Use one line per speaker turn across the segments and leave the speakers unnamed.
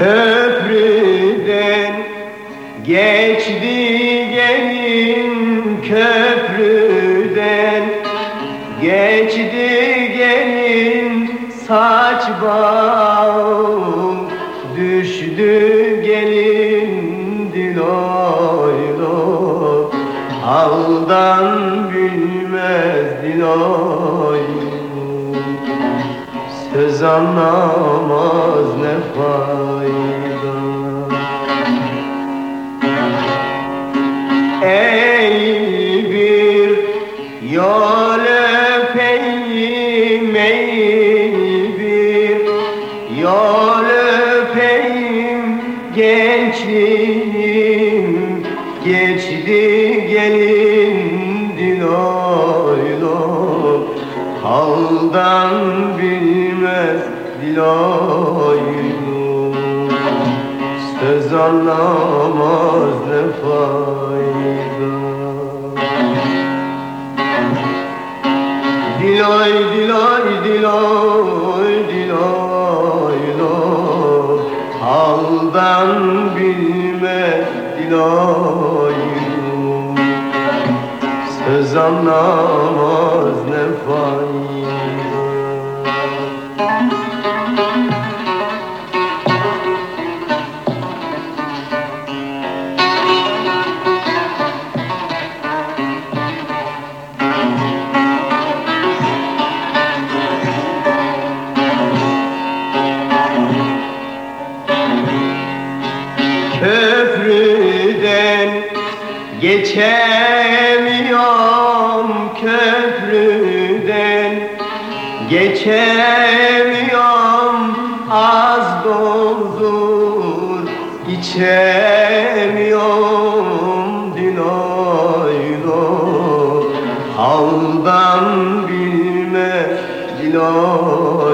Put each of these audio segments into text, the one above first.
Köprüden saç bağım Düştü gelin diloy diloy Haldan bilmez diloy. Söz anlamaz ne fayda. Ey bir yol yol öpeyim Gençliğim geçti gelin diloy diloy Haldan bilmez diloylu Söz anlamaz ne fayda Haldan bilmez diloylu Söz anlamaz ne fayda Köprüden geçemiyorum köprüden. Geçemiyorum az doldur içemiyorum diloy diloy Haldan bilme diloy diloy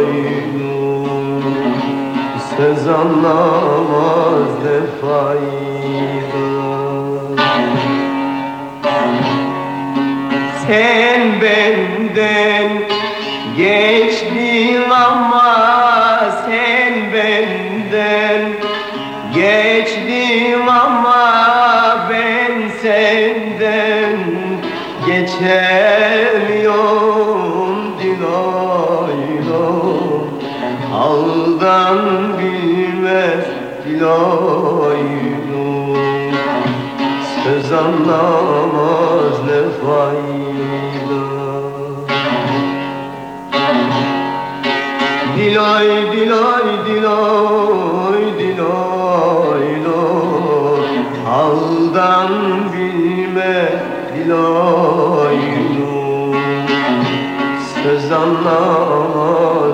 Söz anlamaz ne fayda Sen benden geçtin ama sen benden geçtim ama ben senden geçemiyorum Haldan bilmez diloyunu Söz anlamaz ne fayda. Diloy diloy diloy diloy diloy Haldan bilmez diloyunu Söz anlamaz